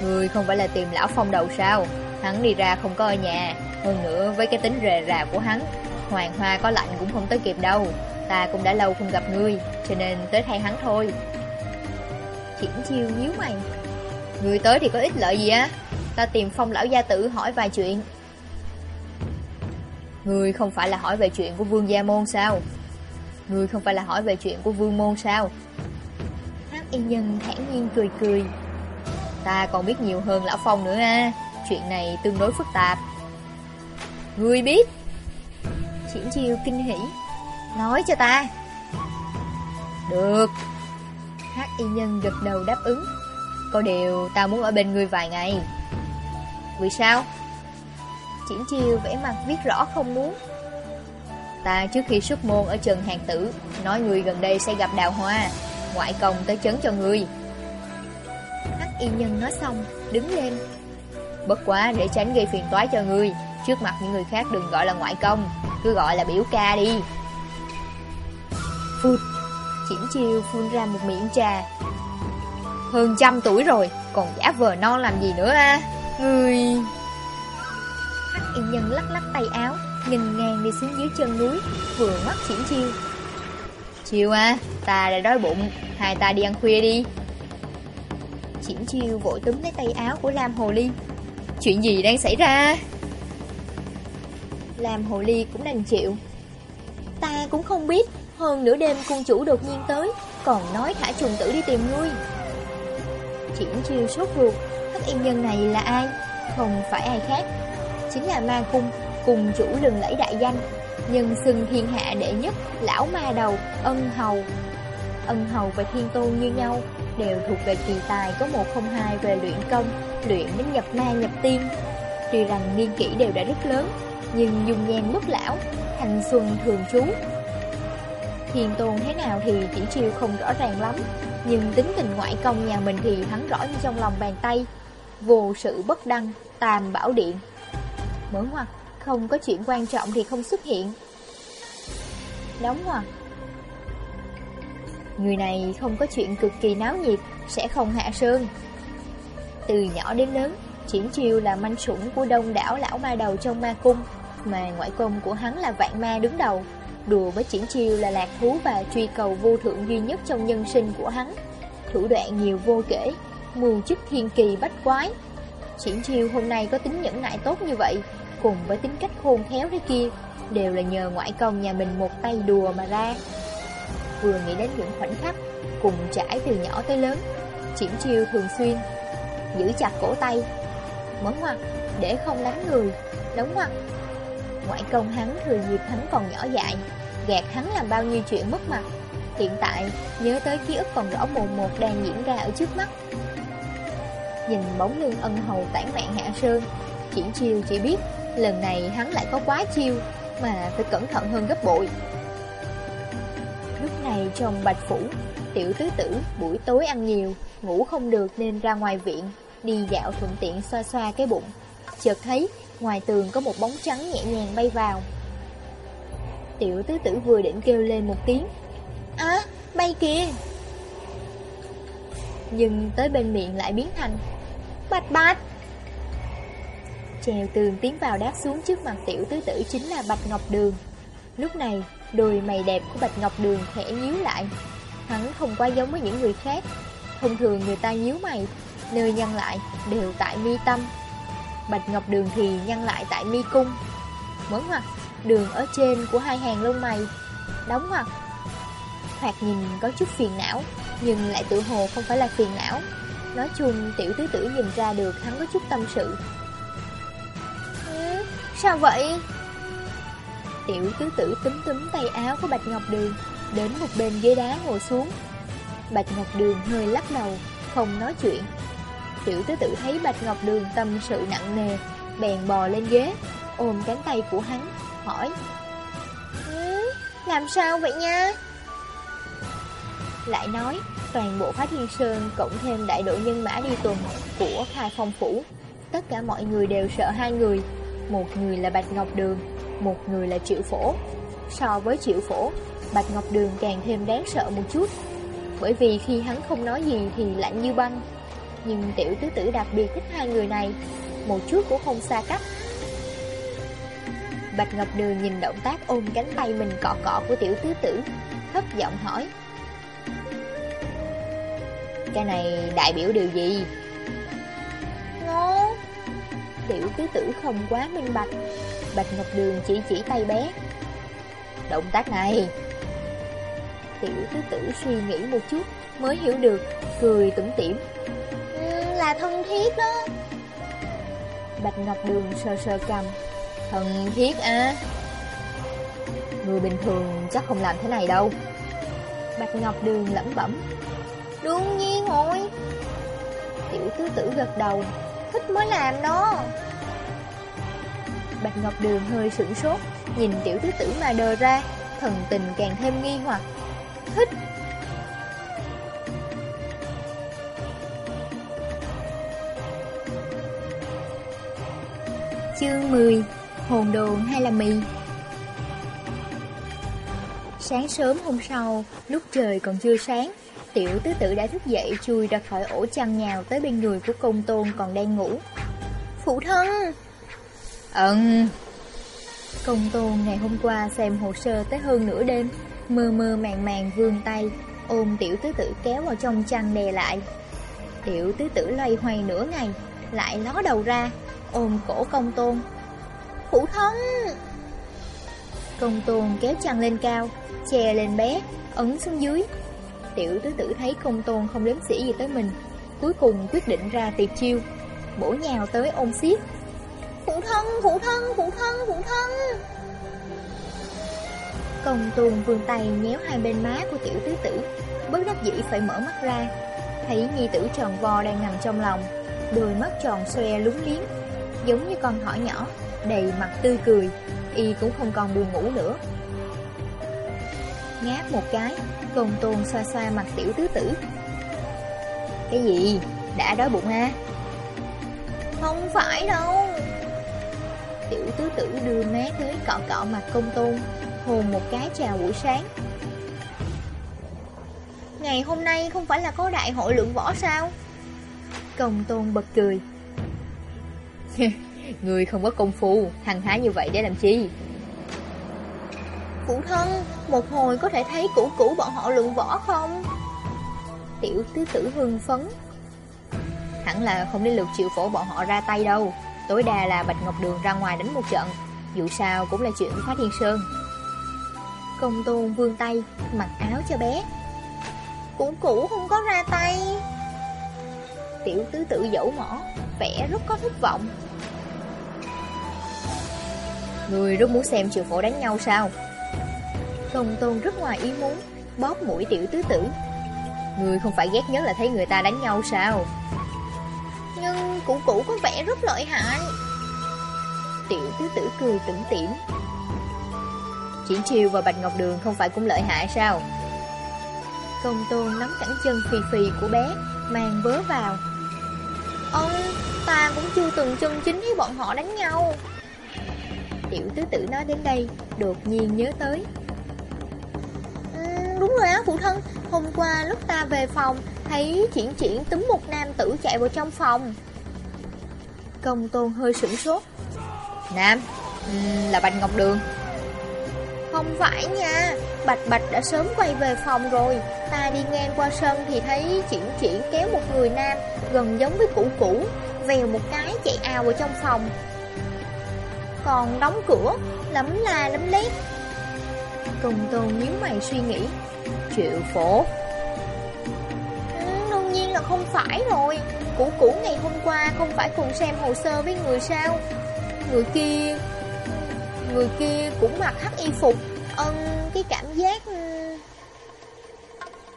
Người không phải là tìm lão phong đầu sao? Hắn đi ra không có ở nhà. Hơn nữa, với cái tính rề rà của hắn, Hoàng hoa có lạnh cũng không tới kịp đâu. Ta cũng đã lâu không gặp ngươi, Cho nên tới thay hắn thôi. Triển chiêu nhíu mày. Người tới thì có ích lợi gì á? Ta tìm phong lão gia tử hỏi vài chuyện. Người không phải là hỏi về chuyện của Vương Gia Môn sao? Người không phải là hỏi về chuyện của Vương Môn sao? Hắc y nhân thản nhiên cười cười. Ta còn biết nhiều hơn Lão Phong nữa ha Chuyện này tương đối phức tạp. Ngươi biết? Triển chiêu kinh hỉ. Nói cho ta. Được. Hắc y nhân gật đầu đáp ứng. Có điều ta muốn ở bên ngươi vài ngày. Vì sao? Triển chiêu vẽ mặt viết rõ không muốn Ta trước khi xuất môn ở Trần Hàng Tử, Nói người gần đây sẽ gặp đào hoa Ngoại công tới chấn cho người y nhân nói xong Đứng lên. Bất quá để tránh gây phiền toái cho người Trước mặt những người khác đừng gọi là ngoại công Cứ gọi là biểu ca đi. Phụt Triển chiêu phun ra một miệng trà. Hơn trăm tuổi rồi Còn giả vờ non làm gì nữa à Người... Hắc y nhân lắc lắc tay áo Nhìn ngang đi xuống dưới chân núi Vừa mắt triển chiêu. Chiêu à Ta đã đói bụng Hai ta đi ăn khuya đi Triển chiêu vội túm lấy tay áo của Lam Hồ Ly. Chuyện gì đang xảy ra? Lam Hồ Ly cũng đành chịu. Ta cũng không biết Hơn nửa đêm cung chủ đột nhiên tới Còn nói thả trùng tử đi tìm ngươi. Triển chiêu sốt ruột Hắc y nhân này là ai? Không phải ai khác Chính là ma cung cùng chủ lừng lẫy đại danh, nhân xưng thiên hạ đệ nhất, lão ma đầu, ân hầu. Ân hầu và thiên tôn như nhau, đều thuộc về kỳ tài có 102 về luyện công, luyện đến nhập ma nhập tiên. Tuy rằng niên kỷ đều đã rất lớn, nhưng dùng nhan bất lão, thanh xuân thường trú. Thiên tôn thế nào thì chỉ chiêu không rõ ràng lắm, nhưng tính tình ngoại công nhà mình thì hắn rõ như trong lòng bàn tay. Vô sự bất đăng, tàm bảo điện. Mở ngoặt không có chuyện quan trọng thì không xuất hiện Đóng ngoặt, Người này không có chuyện cực kỳ náo nhiệt Sẽ không hạ sơn. Từ nhỏ đến lớn Triển chiêu là manh sủng của đông đảo lão ma đầu trong ma cung Mà ngoại công của hắn là vạn ma đứng đầu. Đùa với triển chiêu là lạc thú và truy cầu vô thượng duy nhất trong nhân sinh của hắn. Thủ đoạn nhiều vô kể Mù chức thiên kỳ bách quái. Triển chiêu hôm nay có tính nhẫn nại tốt như vậy cùng với tính cách khôn khéo thế kia, đều là nhờ ngoại công nhà mình một tay đùa mà ra. Vừa nghĩ đến những khoảnh khắc, cùng trải từ nhỏ tới lớn, triển chiêu thường xuyên, giữ chặt cổ tay, mở ngoặt, để không đánh người, đóng ngoặt. Ngoại công hắn thừa dịp hắn còn nhỏ dại, gạt hắn làm bao nhiêu chuyện mất mặt. Hiện tại, nhớ tới ký ức còn rõ mồn một đang diễn ra ở trước mắt. Nhìn bóng lưng ân hầu tản mạn hạ sơn, triển chiêu chỉ biết Lần này hắn lại có quá chiêu Mà phải cẩn thận hơn gấp bội này trong bạch phủ. Tiểu tứ tử buổi tối ăn nhiều Ngủ không được nên ra ngoài viện Đi dạo thuận tiện xoa xoa cái bụng. Chợt thấy ngoài tường có một bóng trắng nhẹ nhàng bay vào. Tiểu tứ tử vừa định kêu lên một tiếng À bay kìa! Nhưng tới bên miệng lại biến thành Bạch bạch! Trèo tường tiến vào đáp xuống trước mặt tiểu tứ tử chính là Bạch Ngọc Đường. Lúc này, đôi mày đẹp của Bạch Ngọc Đường khẽ nhíu lại. Hắn không quá giống với những người khác. Thông thường người ta nhíu mày, Nơi nhăn lại đều tại mi tâm. Bạch Ngọc Đường thì nhăn lại tại mi cung. Mở ngoặt Đường ở trên của hai hàng lông mày. Đóng ngoặt hoặc nhìn có chút phiền não, Nhưng lại tự hồ không phải là phiền não. Nói chung, tiểu tứ tử nhìn ra được hắn có chút tâm sự. Sao vậy? Tiểu tứ tử túm túm tay áo của Bạch Ngọc Đường Đến một bên ghế đá ngồi xuống. Bạch Ngọc Đường hơi lắc đầu Không nói chuyện. Tiểu tứ tử thấy Bạch Ngọc Đường tâm sự nặng nề Bèn bò lên ghế Ôm cánh tay của hắn Hỏi. Ừ, Làm sao vậy nha? Lại nói Toàn bộ Phá Thiên Sơn Cộng thêm đại đội nhân mã đi tuần Của Khai Phong Phủ Tất cả mọi người đều sợ hai người. Một người là Bạch Ngọc Đường một người là Triệu Phổ. So với Triệu Phổ, Bạch Ngọc Đường càng thêm đáng sợ một chút. Bởi vì khi hắn không nói gì Thì lạnh như băng. Nhưng tiểu tứ tử đặc biệt thích hai người này, Một chút cũng không xa cách. Bạch Ngọc Đường nhìn động tác ôm cánh tay mình cọ cọ của tiểu tứ tử, Thấp giọng hỏi. Cái này đại biểu điều gì? Tiểu tứ tử không quá minh bạch. Bạch Ngọc Đường chỉ chỉ tay bé. Động tác này. Tiểu tứ tử suy nghĩ một chút Mới hiểu được Cười tủm tỉm. Ừ, Là thân thiết đó. Bạch Ngọc Đường sờ sờ cầm. Thân thiết à Người bình thường chắc không làm thế này đâu. Bạch Ngọc Đường lẩm bẩm. Đương nhiên rồi. Tiểu tứ tử gật đầu Thích mới làm đó. Bạch Ngọc Đường hơi sửng sốt Nhìn tiểu thứ tử mà đờ ra Thần tình càng thêm nghi hoặc. Thích. Chương 10 Hồn đồ hay là mì? Sáng sớm hôm sau, lúc trời còn chưa sáng, tiểu tứ tử đã thức dậy chui ra khỏi ổ chăn nhào tới bên người của công tôn còn đang ngủ. Phụ thân! Ừm! Công tôn ngày hôm qua xem hồ sơ tới hơn nửa đêm, mơ mơ màng màng vươn tay, ôm tiểu tứ tử kéo vào trong chăn đè lại. Tiểu tứ tử loay hoay nửa ngày, lại ló đầu ra, ôm cổ công tôn. Phụ thân! Công tôn kéo chăn lên cao, che lên bé, ấn xuống dưới. Tiểu tứ tử thấy công tôn không đếm sĩ gì tới mình, cuối cùng quyết định ra tiệt chiêu, bổ nhào tới ôm xiết. Phụ thân, phụ thân, phụ thân, phụ thân. Công tôn vươn tay nhéo hai bên má của tiểu tứ tử, bất đắc dĩ phải mở mắt ra, thấy nhi tử tròn vo đang nằm trong lòng, đôi mắt tròn xoe lúng liếng, giống như con thỏ nhỏ, đầy mặt tươi cười, y cũng không còn buồn ngủ nữa. Ngáp một cái, công tôn xoa xoa mặt tiểu tứ tử. Cái gì? Đã đói bụng ha? Không phải đâu. Tiểu tứ tử đưa má tới cọ cọ mặt công tôn, hồn một cái chào buổi sáng. Ngày hôm nay không phải là có đại hội lượng võ sao? Công tôn bật cười. Người không có công phu, thằng há như vậy để làm chi? Phụ thân, một hồi có thể thấy cũ cũ bọn họ luận võ không? Tiểu tứ tử hưng phấn. Hẳn là không nên lượt chịu phổ bọn họ ra tay đâu. Tối đa là Bạch Ngọc Đường ra ngoài đánh một trận. Dù sao cũng là chuyện phá thiên sơn. Công tôn vươn tay, Mặc áo cho bé. Cũ cũ không có ra tay. Tiểu tứ tử dẫu mỏ, Vẻ rất có thất vọng. Người rất muốn xem triệu phổ đánh nhau sao? Công tôn rất ngoài ý muốn Bóp mũi tiểu tứ tử. Người không phải ghét nhất là thấy người ta đánh nhau sao? Nhưng cụ cụ có vẻ rất lợi hại. Tiểu tứ tử cười tủm tỉm. Triển chiêu và Bạch Ngọc Đường không phải cũng lợi hại sao? Công tôn nắm cẳng chân phì phì của bé Mang vớ vào. Ông, ta cũng chưa từng chân chính với bọn họ đánh nhau. Tiểu tứ tử nói đến đây Đột nhiên nhớ tới. Vâng, đúng rồi á phụ thân. Hôm qua lúc ta về phòng Thấy triển triển túm một nam tử chạy vào trong phòng. Công tôn hơi sửng sốt. Nam uhm, Là Bạch Ngọc Đường. Không phải nha Bạch Bạch đã sớm quay về phòng rồi. Ta đi ngang qua sân thì thấy triển triển kéo một người nam Gần giống với cũ cũ Vèo một cái chạy ào vào trong phòng. Còn đóng cửa Lắm là lắm lét. Công tôn nhíu mày suy nghĩ. Triệu phổ. Ừ, Đương nhiên là không phải rồi. Cũ cũ ngày hôm qua không phải cùng xem hồ sơ với người sao? Người kia Người kia cũng mặc hắc y phục. Ân cái cảm giác ừ.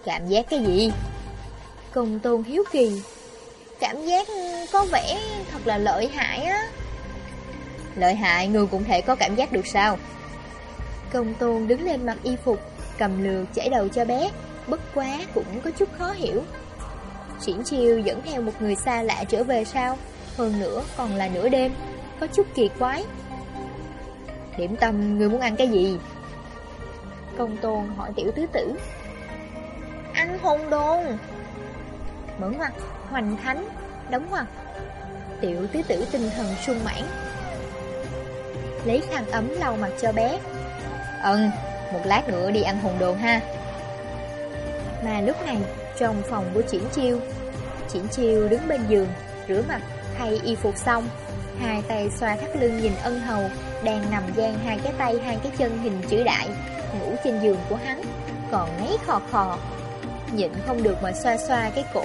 Cảm giác cái gì? Công tôn hiếu kỳ. Cảm giác có vẻ thật là lợi hại á. Lợi hại người cũng thể có cảm giác được sao Công tôn đứng lên mặc y phục, Cầm lược chảy đầu cho bé, Bất quá cũng có chút khó hiểu. Triển chiêu dẫn theo một người xa lạ trở về sao Hơn nữa còn là nửa đêm, Có chút kỳ quái. Điểm tâm, người muốn ăn cái gì? Công tôn hỏi tiểu tứ tử. Ăn hôn đôn Mở ngoặt Hoành thánh, Đóng ngoặt Tiểu tứ tử tinh thần sung mãn. Lấy khăn ấm lau mặt cho bé. Ừm, một lát nữa đi ăn hùng đồn ha. Mà lúc này, trong phòng của Triển Chiêu Triển Chiêu đứng bên giường, rửa mặt, thay y phục xong. Hai tay xoa thắt lưng nhìn ân hầu Đang nằm dang hai cái tay hai cái chân hình chữ đại Ngủ trên giường của hắn Còn ngáy khò khò. Nhịn không được mà xoa xoa cái cổ.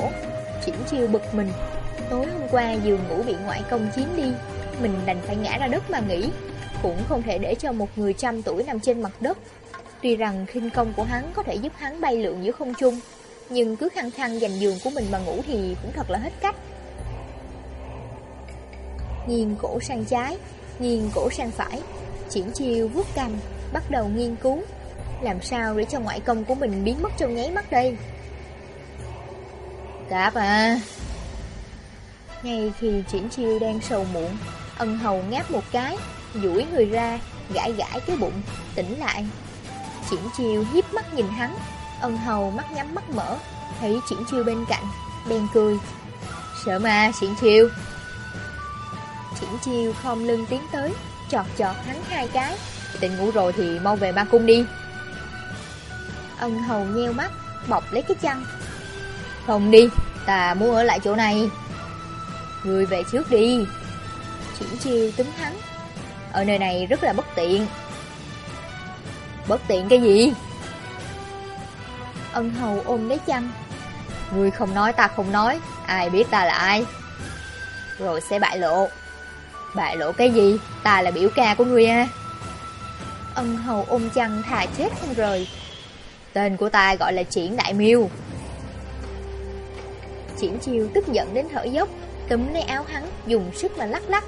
Chỉnh chiêu bực mình. Tối hôm qua giường ngủ bị ngoại công chiếm đi Mình đành phải ngã ra đất mà nghỉ. Cũng không thể để cho một người trăm tuổi nằm trên mặt đất. Tuy rằng khinh công của hắn có thể giúp hắn bay lượn giữa không trung Nhưng cứ khăng khăng giành giường của mình mà ngủ thì cũng thật là hết cách. Nghiêng cổ sang trái, nghiêng cổ sang phải Triển chiêu vuốt cằm bắt đầu nghiên cứu. Làm sao để cho ngoại công của mình biến mất trong nháy mắt đây? Cáp à? Ngay khi triển chiêu đang sầu muộn Ân hầu ngáp một cái duỗi người ra Gãi gãi cái bụng, Tỉnh lại. Triển chiêu hiếp mắt nhìn hắn, Ân hầu mắt nhắm mắt mở, Thấy triển chiêu bên cạnh, Bèn cười. Sợ mà, triển chiêu. Triển chiêu không lưng tiến tới, Chọt chọt hắn hai cái. Tỉnh ngủ rồi thì mau về ma cung đi. Ân hầu nheo mắt, Bọc lấy cái chăn. Không đi, Ta muốn ở lại chỗ này. Người về trước đi. Triển chiêu túm hắn ở nơi này rất là bất tiện. Bất tiện cái gì? Ân hầu ôm lấy chăn. Người không nói ta không nói Ai biết ta là ai? Rồi sẽ bại lộ. Bại lộ cái gì? Ta là biểu ca của người à Ân hầu ôm chăn thà chết không rời. Tên của ta gọi là Triển Đại Miêu. Triển chiêu tức giận đến thở dốc Túm lấy áo hắn Dùng sức mà lắc lắc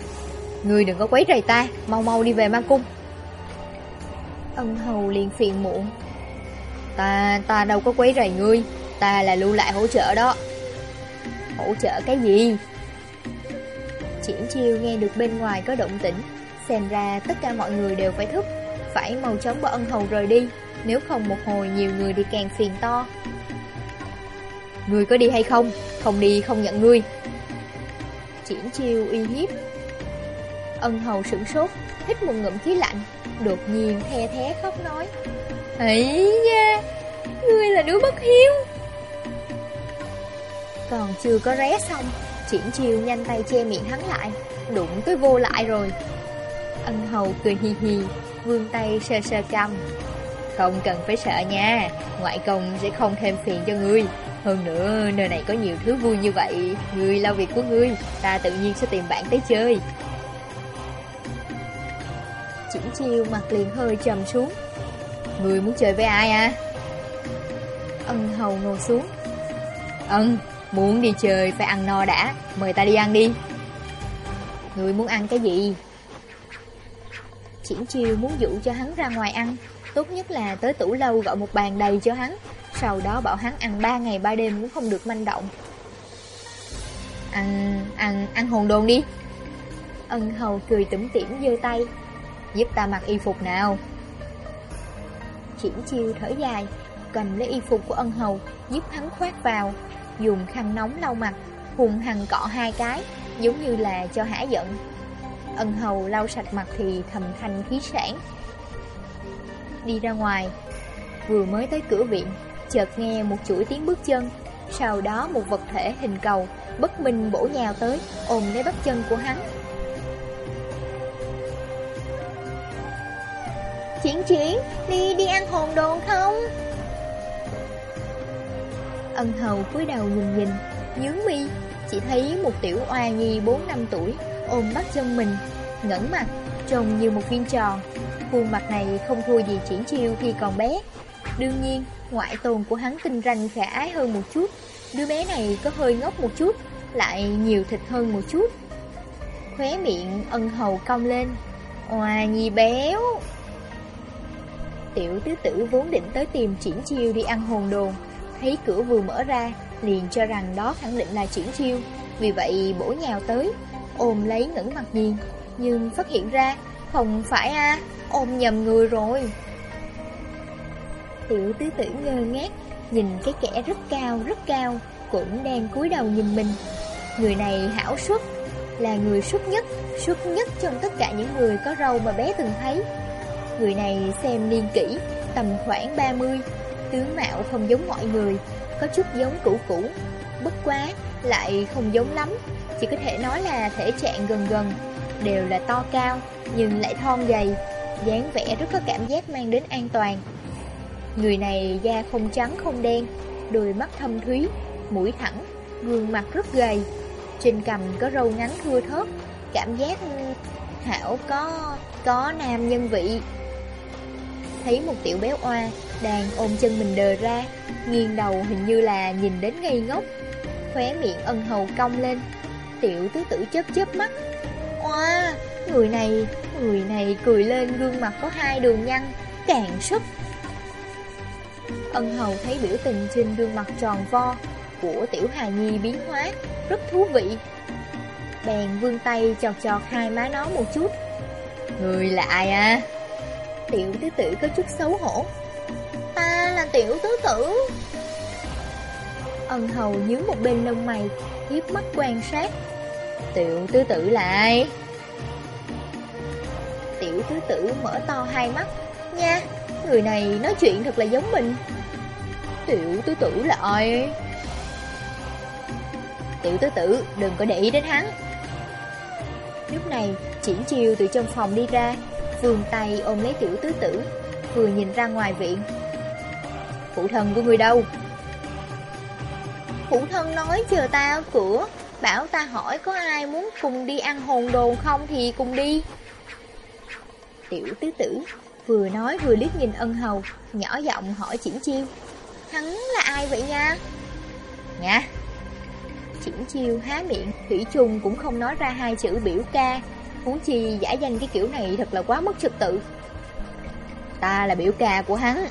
Người đừng có quấy rầy ta Mau mau đi về mang cung. Ân hầu liền phiền muộn. Ta, ta đâu có quấy rầy ngươi Ta là lưu lại hỗ trợ đó. Hỗ trợ cái gì? Triển chiêu nghe được bên ngoài có động tĩnh Xem ra tất cả mọi người đều phải thức Phải mau chóng bỏ ân hầu rời đi Nếu không một hồi nhiều người đi càng phiền to. Ngươi có đi hay không? Không đi không nhận ngươi. Triển chiêu uy hiếp Ân hầu sửng sốt Hít một ngụm khí lạnh Đột nhiên the thế khóc nói. Ấy nha Ngươi là đứa bất hiếu. Còn chưa có ré xong Triển chiêu nhanh tay che miệng hắn lại Đụng tới vô lại rồi. Ân hầu cười hi hi Vươn tay sơ sơ cằm Không cần phải sợ nha Ngoại công sẽ không thêm phiền cho ngươi. Hơn nữa nơi này có nhiều thứ vui như vậy Ngươi lau việc của ngươi Ta tự nhiên sẽ tìm bạn tới chơi Triển chiêu mặt liền hơi trầm xuống. Người muốn chơi với ai à? Ân hầu ngồi xuống. Ân Muốn đi chơi phải ăn no đã Mời ta đi ăn đi. Người muốn ăn cái gì? Triển chiêu muốn dụ cho hắn ra ngoài ăn. Tốt nhất là tới tủ lâu gọi một bàn đầy cho hắn. Sau đó bảo hắn ăn 3 ngày 3 đêm cũng không được manh động. Ăn, ăn, ăn hồn đồn đi. Ân hầu cười tủm tỉm giơ tay. Giúp ta mặc y phục nào. Triển chiêu thở dài, Cầm lấy y phục của ân hầu, Giúp hắn khoác vào, Dùng khăn nóng lau mặt, Hùng hằng cọ hai cái, Giống như là cho hả giận. Ân hầu lau sạch mặt thì thầm thanh khí sản Đi ra ngoài, Vừa mới tới cửa viện, Chợt nghe một chuỗi tiếng bước chân. Sau đó một vật thể hình cầu, Bất minh bổ nhào tới, Ôm lấy bắp chân của hắn. Chiến chiến, Đi đi ăn hồn đồn không? Ân hầu cúi đầu nhìn nhìn, Nhướng mi, Chỉ thấy một tiểu oa nhi 4 năm tuổi, Ôm bắt chân mình, ngẩng mặt, Trông như một viên tròn. Khuôn mặt này không thua gì triển chiêu khi còn bé. Đương nhiên, Ngoại tồn của hắn tinh ranh khả ái hơn một chút. Đứa bé này có hơi ngốc một chút, Lại nhiều thịt hơn một chút. Khóe miệng ân hầu cong lên. Oa nhi béo. Tiểu tứ tử vốn định tới tìm triển chiêu đi ăn hồn đồn. Thấy cửa vừa mở ra, Liền cho rằng đó khẳng định là triển chiêu. Vì vậy, bổ nhào tới, Ôm lấy ngẩn mặt nhìn. Nhưng phát hiện ra, Không phải a, Ôm nhầm người rồi. Tiểu tứ tử ngơ ngác, Nhìn cái kẻ rất cao rất cao, Cũng đang cúi đầu nhìn mình. Người này hảo xuất, Là người xuất nhất Xuất nhất trong tất cả những người có râu mà bé từng thấy. Người này xem niên kỹ Tầm khoảng 30 Tướng mạo không giống mọi người Có chút giống cũ cũ Bất quá lại không giống lắm Chỉ có thể nói là thể trạng gần gần đều là to cao, nhưng lại thon gầy, dáng vẻ rất có cảm giác mang đến an toàn. Người này da không trắng không đen, đôi mắt thâm thúy, mũi thẳng, gương mặt rất gầy, trên cằm có râu ngắn thưa thớt, cảm giác Hảo có có nam nhân vị. Thấy một tiểu béo oa đang ôm chân mình đờ ra, nghiêng đầu hình như là nhìn đến ngây ngốc. Khóe miệng ân hầu cong lên, tiểu tứ tử chớp chớp mắt. Oa, người này, người này cười lên gương mặt có hai đường nhăn, càng sức. Ân hầu thấy biểu tình trên gương mặt tròn vo của tiểu hài nhi biến hóa, rất thú vị. Bèn vươn tay chọt chọt hai má nó một chút. Người là ai à? Tiểu tứ tử có chút xấu hổ. Ta là tiểu tứ tử. Ân hầu nhướng một bên lông mày, hiếp mắt quan sát. Tiểu tứ tử là ai? Tiểu tứ tử mở to hai mắt. Nha, người này nói chuyện thật là giống mình. Tiểu tứ tử là ai? Tiểu tứ tử đừng có để ý đến hắn Lúc này Triển chiêu từ trong phòng đi ra Vườn tay ôm lấy tiểu tứ tử Vừa nhìn ra ngoài viện. Phụ thân của người đâu? Phụ thân nói chờ ta ở cửa Bảo ta hỏi có ai muốn cùng đi ăn hồn đồn không thì cùng đi. Tiểu tứ tử vừa nói vừa liếc nhìn ân hầu Nhỏ giọng hỏi triển chiêu. Hắn là ai vậy nha? Nha. Triển chiêu há miệng, Thủy chung cũng không nói ra hai chữ biểu ca Huống chi giả danh cái kiểu này thật là quá mất trật tự. Ta là biểu ca của hắn.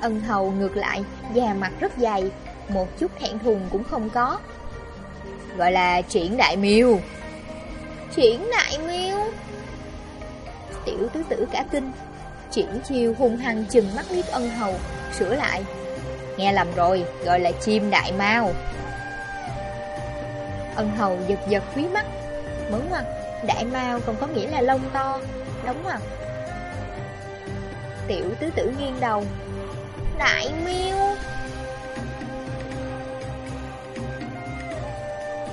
Ân hầu ngược lại, da mặt rất dày Một chút hẹn thùng cũng không có. Gọi là triển đại miêu. Triển đại miêu? Tiểu tứ tử cả kinh Triển chiêu hung hăng chừng mắt liếc ân hầu Sửa lại. Nghe lầm rồi, gọi là chim đại mau. Ân hầu giật giật quý mắt. Mớ ngoặt Đại mau còn có nghĩa là lông to, Đóng ngoặt Tiểu tứ tử nghiêng đầu. Đại miêu.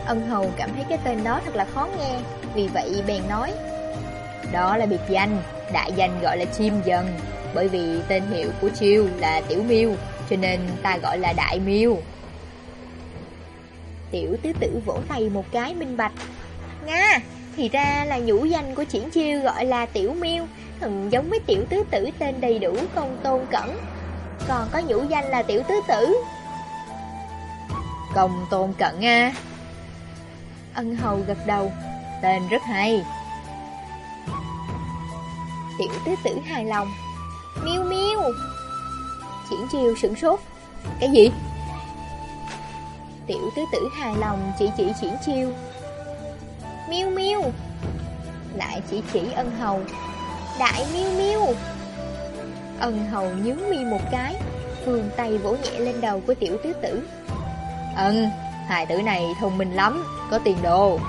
Ân hầu cảm thấy cái tên đó thật là khó nghe, Vì vậy bèn nói. Đó là biệt danh, Đại danh gọi là chim dần, Bởi vì tên hiệu của chiêu là tiểu miêu, Cho nên ta gọi là đại miêu. Tiểu tứ tử vỗ tay một cái minh bạch. Nga, thì ra là nhũ danh của triển chiêu gọi là tiểu miêu Thần giống với tiểu tứ tử tên đầy đủ công tôn cẩn. Còn có nhũ danh là tiểu tứ tử. Công tôn cẩn à? Ân hầu gật đầu Tên rất hay. Tiểu tứ tử hài lòng. Miêu miêu! Triển chiêu sửng sốt. Cái gì? Tiểu tứ tử hài lòng chỉ chỉ triển chiêu. Miêu miêu Lại chỉ chỉ ân hầu. Đại miêu miêu Ân hầu nhướng mi một cái Phương tay vỗ nhẹ lên đầu của tiểu tứ tử. Ân, hài tử này thông minh lắm Có tiền đồ.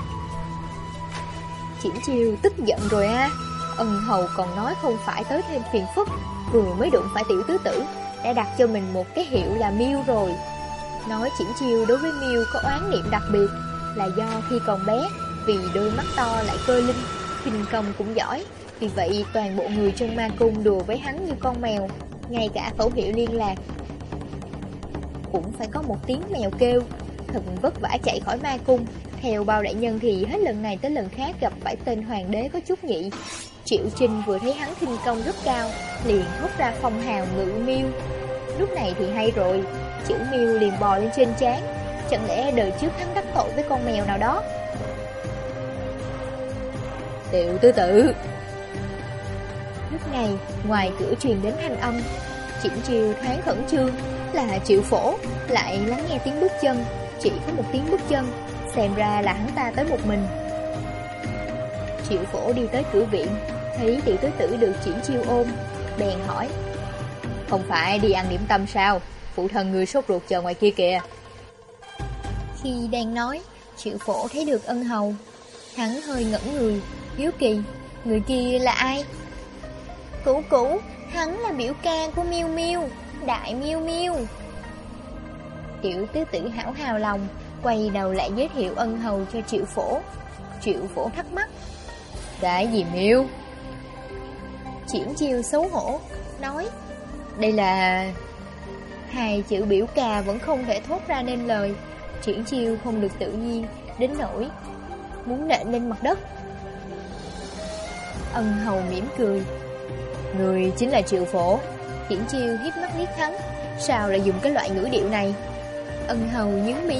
Triển chiêu tức giận rồi á. Ân hầu còn nói không phải tới thêm phiền phức Vừa mới đụng phải tiểu tứ tử Đã đặt cho mình một cái hiệu là miêu rồi. Nói triển chiêu đối với miêu có oán niệm đặc biệt Là do khi còn bé Vì đôi mắt to lại cơ linh hình công cũng giỏi. Vì vậy toàn bộ người trong ma cung đùa với hắn như con mèo Ngay cả khẩu hiệu liên lạc Cũng phải có một tiếng mèo kêu. Thật vất vả chạy khỏi ma cung Theo bao đại nhân thì hết lần này tới lần khác gặp phải tên hoàng đế có chút nhị. Triệu Trinh vừa thấy hắn khinh công rất cao, liền thốt ra phong hào ngự miêu. Lúc này thì hay rồi, chữ miêu liền bò lên trên trán, chẳng lẽ đời trước hắn đắc tội với con mèo nào đó? Tiểu tư tử. Lúc này, ngoài cửa truyền đến thanh âm, chỉnh chiều thoáng khẩn trương, là triệu phổ, lại lắng nghe tiếng bước chân, chỉ có một tiếng bước chân, xem ra là hắn ta tới một mình. Triệu phổ đi tới cửa viện Thấy tiểu tứ tử được triển chiêu ôm Bèn hỏi Không phải đi ăn điểm tâm sao? Phụ thân người sốt ruột chờ ngoài kia kìa. Khi đang nói Triệu phổ thấy được ân hầu. Hắn hơi ngẩn người, Hiếu kỳ, Người kia là ai? Cũ cũ Hắn là biểu ca của miêu miêu Đại miêu miêu Tiểu tứ tử hảo hào lòng, Quay đầu lại giới thiệu ân hầu cho triệu phổ. Triệu phổ thắc mắc Cái gì miêu Triển chiêu xấu hổ, Nói, Đây là Hai chữ biểu cà vẫn không thể thốt ra nên lời. Triển chiêu không được tự nhiên, Đến nỗi Muốn nện lên mặt đất. Ân hầu mỉm cười. Người chính là triệu phổ. Triển chiêu hiếp mắt liếc hắn. Sao lại dùng cái loại ngữ điệu này? Ân hầu nhướng mi.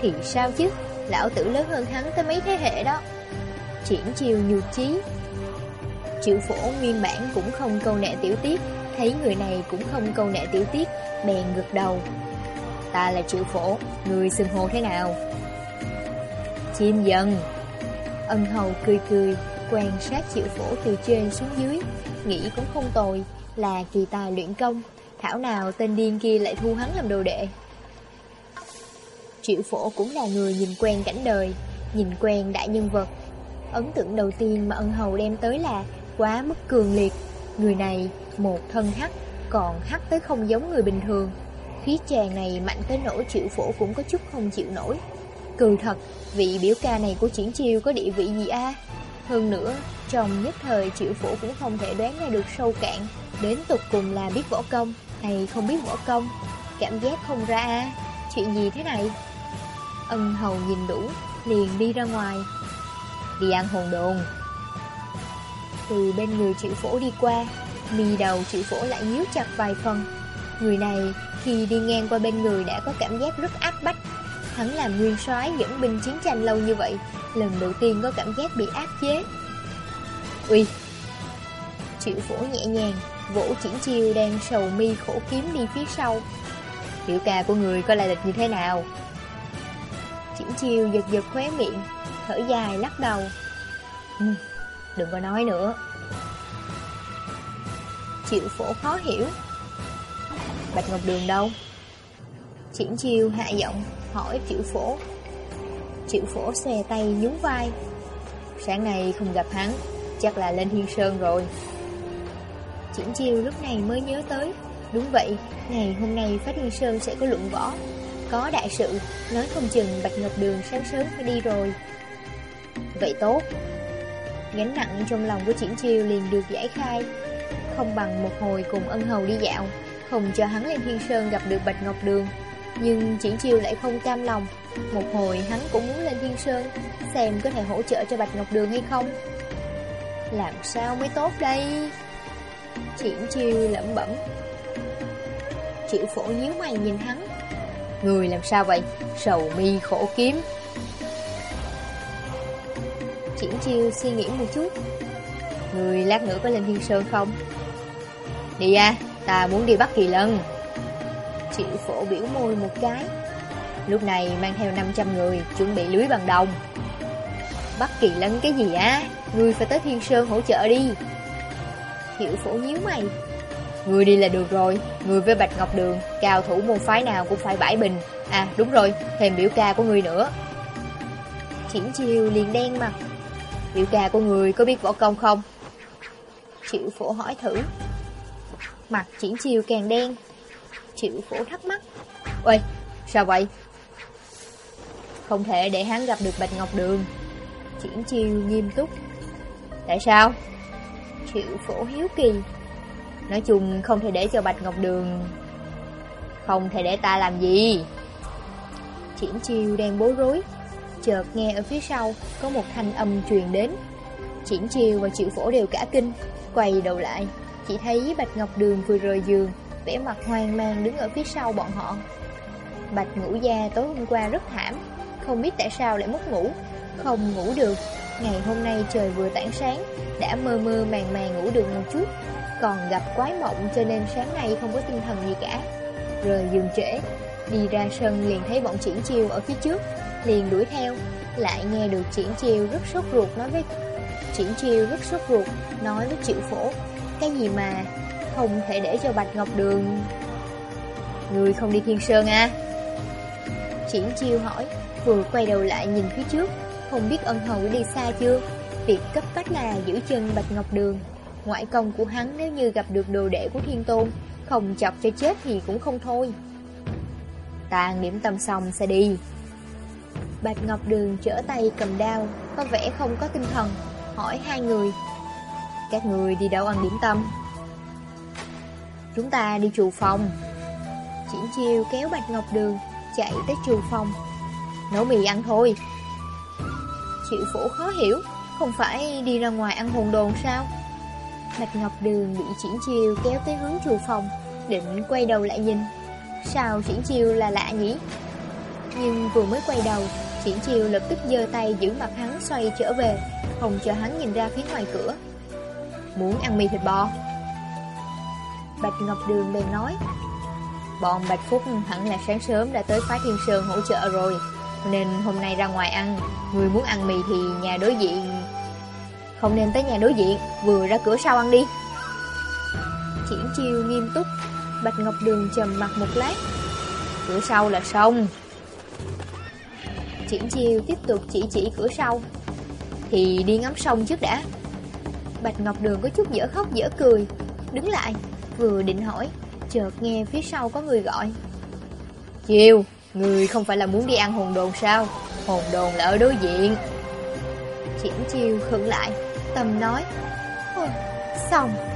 Thì sao chứ? Lão tử lớn hơn hắn tới mấy thế hệ đó. Triển chiêu nhược trí Triệu phổ nguyên bản cũng không câu nệ tiểu tiết. Thấy người này cũng không câu nệ tiểu tiết, Bèn ngược đầu. Ta là triệu phổ, Người xưng hô thế nào? Chim dần. Ân hầu cười cười, Quan sát triệu phổ từ trên xuống dưới. Nghĩ cũng không tồi, Là kỳ tài luyện công. Thảo nào tên điên kia lại thu hắn làm đồ đệ? Triệu phổ cũng là người nhìn quen cảnh đời, Nhìn quen đại nhân vật. Ấn tượng đầu tiên mà ân hầu đem tới là Quá mức cường liệt. Người này một thân hắc, Còn hắc tới không giống người bình thường. Khí chàng này mạnh tới nỗi triệu phổ cũng có chút không chịu nổi. Cười thật, Vị biểu ca này của triển chiêu có địa vị gì a? Hơn nữa, Trong nhất thời triệu phổ cũng không thể đoán ra được sâu cạn. Đến tục cùng là biết võ công Hay không biết võ công? Cảm giác không ra a? Chuyện gì thế này? Ân hầu nhìn đủ, Liền đi ra ngoài. Đi ăn hồn đồn. Từ bên người triệu phổ đi qua Mi đầu triệu phổ lại nhíu chặt vài phần. Người này khi đi ngang qua bên người đã có cảm giác rất áp bách. Hắn làm nguyên soái dẫn binh chiến tranh lâu như vậy Lần đầu tiên có cảm giác bị áp chế. Uy! Triệu phổ nhẹ nhàng Vỗ triển chiêu đang sầu mi khổ kiếm đi phía sau. Tiểu ca của người có là lịch như thế nào? Triển chiêu giật giật khóe miệng Thở dài lắc đầu. Ừ, Đừng có nói nữa chịu phổ khó hiểu. Bạch Ngọc Đường đâu? Triển chiêu hạ giọng hỏi triệu phổ. Triệu phổ xòe tay nhún vai. Sáng nay không gặp hắn Chắc là lên Thiên Sơn rồi. Triển chiêu lúc này mới nhớ tới. Đúng vậy, ngày hôm nay Phát Thiên Sơn sẽ có luận võ. Có đại sự Nói không chừng Bạch Ngọc Đường sáng sớm phải đi rồi. Vậy tốt. Gánh nặng trong lòng của Triển Chiêu liền được giải khai. Không bằng một hồi cùng ân hầu đi dạo, Không cho hắn lên Thiên Sơn gặp được Bạch Ngọc Đường. Nhưng Triển Chiêu lại không cam lòng. Một hồi hắn cũng muốn lên Thiên Sơn, Xem có thể hỗ trợ cho Bạch Ngọc Đường hay không. Làm sao mới tốt đây? Triển Chiêu lẩm bẩm. Triệu phổ nhíu mày nhìn hắn. Người làm sao vậy? Sầu mi khổ kiếm. Triển chiêu suy nghĩ một chút. Người lát nữa có lên thiên sơn không? Đi à Ta muốn đi bắt kỳ lân Triệu phổ biểu môi một cái. Lúc này mang theo 500 người, Chuẩn bị lưới bằng đồng. Bắt kỳ lân cái gì, á? Ngươi phải tới thiên sơn hỗ trợ đi. Triệu phổ nhíu mày. Ngươi đi là được rồi. Ngươi với Bạch Ngọc Đường, Cao thủ môn phái nào cũng phải bãi bình. À đúng rồi, Thêm biểu ca của người nữa. Triển chiêu liền đen mặt. Biểu ca của người có biết võ công không? Triệu phổ hỏi thử. Mặt triển chiêu càng đen. Triệu phổ thắc mắc. Ôi sao vậy? Không thể để hắn gặp được Bạch Ngọc Đường. Triển chiêu nghiêm túc. Tại sao? Triệu phổ hiếu kỳ. Nói chung không thể để cho Bạch Ngọc Đường Không thể để ta làm gì? Triển chiêu đang bối rối. Chợt nghe ở phía sau Có một thanh âm truyền đến. Triển chiêu và triệu phổ đều cả kinh, Quay đầu lại. Chỉ thấy Bạch Ngọc Đường vừa rời giường, vẻ mặt hoang mang đứng ở phía sau bọn họ. Bạch ngủ gia tối hôm qua rất thảm, Không biết tại sao lại mất ngủ. Không ngủ được, Ngày hôm nay trời vừa tảng sáng, Đã mơ mơ màng màng ngủ được một chút. Còn gặp quái mộng cho nên sáng nay không có tinh thần gì cả. Rời giường trễ, Đi ra sân liền thấy bọn triển chiêu ở phía trước, Liền đuổi theo, Lại nghe được triển chiêu rất sốt ruột nói với Triển chiêu rất sốt ruột, Nói với triệu phổ. Cái gì mà không thể để cho Bạch Ngọc Đường? Người không đi Thiên Sơn à? Triển chiêu hỏi Vừa quay đầu lại nhìn phía trước Không biết ân hậu đi xa chưa? Việc cấp bách là giữ chân Bạch Ngọc Đường. Ngoại công của hắn nếu như gặp được đồ đệ của Thiên Tôn Không chọc cho chết thì cũng không thôi. Tàn điểm tâm xong sẽ đi. Bạch Ngọc Đường trở tay cầm đao, có vẻ không có tinh thần, hỏi hai người. Các người đi đâu ăn điểm tâm? Chúng ta đi trù phòng. Triển chiêu kéo Bạch Ngọc Đường, chạy tới trù phòng. Nấu mì ăn thôi. Triệu phổ khó hiểu, không phải đi ra ngoài ăn hồn đồn sao? Bạch Ngọc Đường bị Triển chiêu kéo tới hướng trù phòng, định quay đầu lại nhìn. Sao Triển chiêu là lạ nhỉ? Nhưng vừa mới quay đầu, Triển chiêu lập tức giơ tay giữ mặt hắn xoay trở về, không cho hắn nhìn ra phía ngoài cửa. Muốn ăn mì thịt bò. Bạch Ngọc Đường bèn nói, Bọn Bạch Phúc hẳn là sáng sớm đã tới phái Thiên Sơn hỗ trợ rồi, nên hôm nay ra ngoài ăn, người muốn ăn mì thì nhà đối diện... Không nên tới nhà đối diện, vừa ra cửa sau ăn đi. Triển chiêu nghiêm túc, Bạch Ngọc Đường trầm mặt một lát. Cửa sau là sông. Triển chiêu tiếp tục chỉ chỉ cửa sau. Thì đi ngắm sông trước đã. Bạch Ngọc Đường có chút dở khóc dở cười, đứng lại, vừa định hỏi, chợt nghe phía sau có người gọi. Chiêu, người không phải là muốn đi ăn hồn đồn sao? Hồn đồn là ở đối diện. Triển chiêu khựng lại, tầm nói, xong.